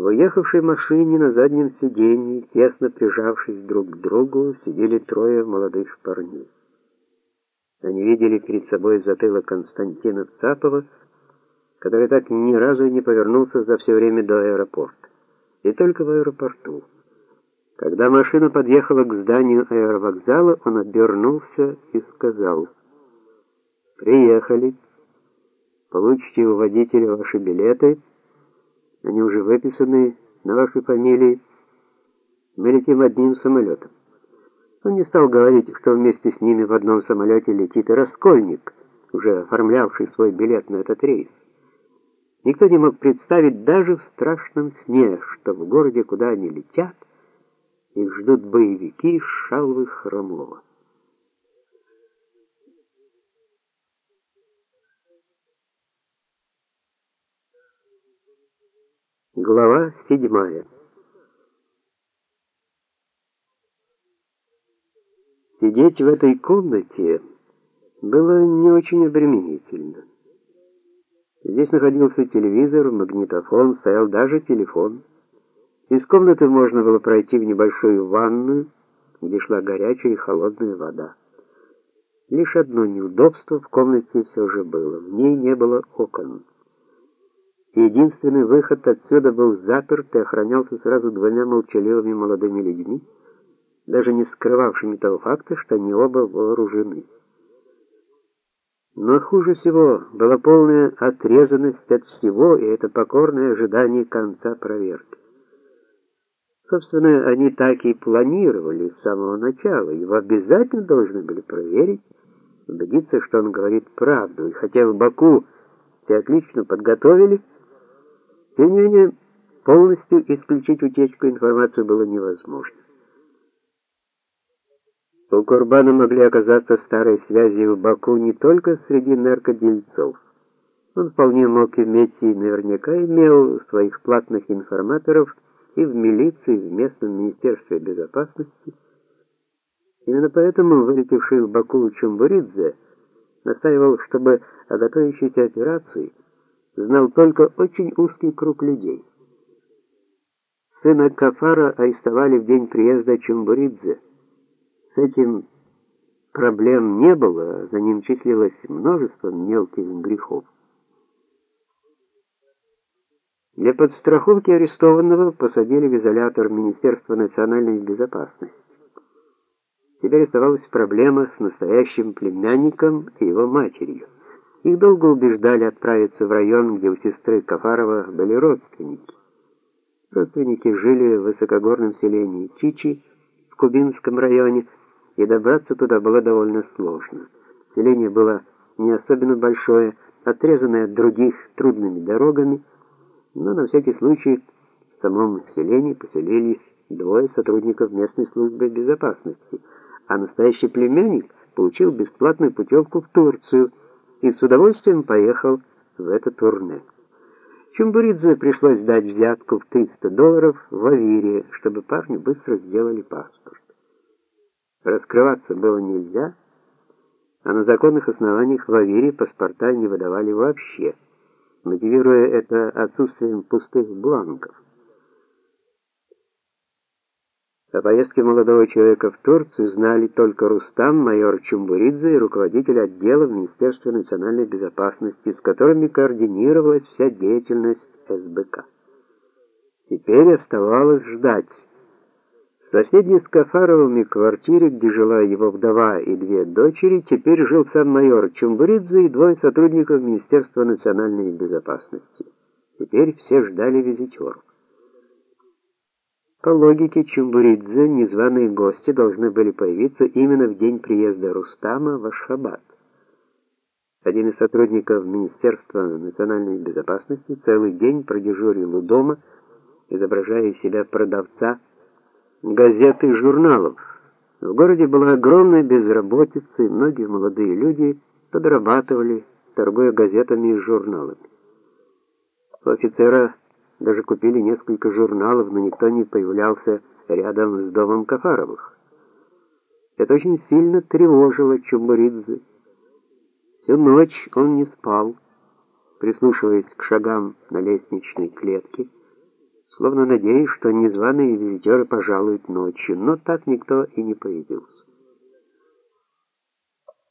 В уехавшей машине на заднем сиденье, тесно прижавшись друг к другу, сидели трое молодых парней. Они видели перед собой затылок Константина Цапова, который так ни разу не повернулся за все время до аэропорта. И только в аэропорту. Когда машина подъехала к зданию аэровокзала, он обернулся и сказал: "Приехали. Получите у водителя ваши билеты. Они уже выписаны на ваши фамилии. Мы летим одним самолетом». Он не стал говорить, что вместе с ними в одном самолете летит и Раскольник, уже оформлявший свой билет на этот рейс. Никто не мог представить даже в страшном сне, что в городе, куда они летят, их ждут боевики Шалвы Хромова. Глава седьмая. Сидеть в этой комнате было не очень обременительно. Здесь находился телевизор, магнитофон, стоял даже телефон. Из комнаты можно было пройти в небольшую ванную, где шла горячая и холодная вода. Лишь одно неудобство в комнате все же было. В ней не было окон. Единственный выход отсюда был заперт и охранялся сразу двумя молчаливыми молодыми людьми, даже не скрывавшими того факта, что они оба вооружены. Но хуже всего была полная отрезанность от всего, и это покорное ожидание конца проверки. Собственно, они так и планировали с самого начала. Его обязательно должны были проверить, убедиться, что он говорит правду. И хотя в Баку все отлично подготовили, тем не менее полностью исключить утечку информации было невозможно. У Курбана могли оказаться старые связи в Баку не только среди наркодельцов. Он вполне мог иметь и наверняка имел своих платных информаторов и в милиции, и в местном министерстве безопасности. Именно поэтому вылетевший в Баку Чумбуридзе настаивал, чтобы о готовящейся операции знал только очень узкий круг людей. Сына Кафара арестовали в день приезда Чумбуридзе. С этим проблем не было, за ним числилось множество мелких грехов. Для подстраховки арестованного посадили в изолятор Министерства национальной безопасности. Теперь оставалась проблема с настоящим племянником и его матерью. Их долго убеждали отправиться в район, где у сестры Кафарова были родственники. Родственники жили в высокогорном селении Чичи в Кубинском районе, и добраться туда было довольно сложно. Селение было не особенно большое, отрезанное от других трудными дорогами, но на всякий случай в самом селении поселились двое сотрудников местной службы безопасности, а настоящий племянник получил бесплатную путевку в Турцию и с удовольствием поехал в это турне. Чумбуридзе пришлось дать взятку в 300 долларов в Авире, чтобы парню быстро сделали паспорт. Раскрываться было нельзя, а на законных основаниях в Авире паспорта не выдавали вообще мотивируя это отсутствием пустых бланков. О поездке молодого человека в Турцию знали только Рустам, майор Чумбуридзе и руководитель отдела в Министерстве национальной безопасности, с которыми координировалась вся деятельность СБК. Теперь оставалось ждать. В соседней с Кафаровыми квартире, где жила его вдова и две дочери, теперь жил сам майор Чумбуридзе и двое сотрудников Министерства национальной безопасности. Теперь все ждали визитеров. По логике Чумбуридзе незваные гости должны были появиться именно в день приезда Рустама в Ашхабад. Один из сотрудников Министерства национальной безопасности целый день продежурил у дома, изображая из себя продавца газет и журналов. В городе была огромная безработица, и многие молодые люди подрабатывали, торгуя газетами и журналами. У офицера даже купили несколько журналов, но никто не появлялся рядом с домом Кафаровых. Это очень сильно тревожило Чумбуридзе. Всю ночь он не спал, прислушиваясь к шагам на лестничной клетке словно надеясь, что незваные визитеры пожалуют ночью, но так никто и не появился.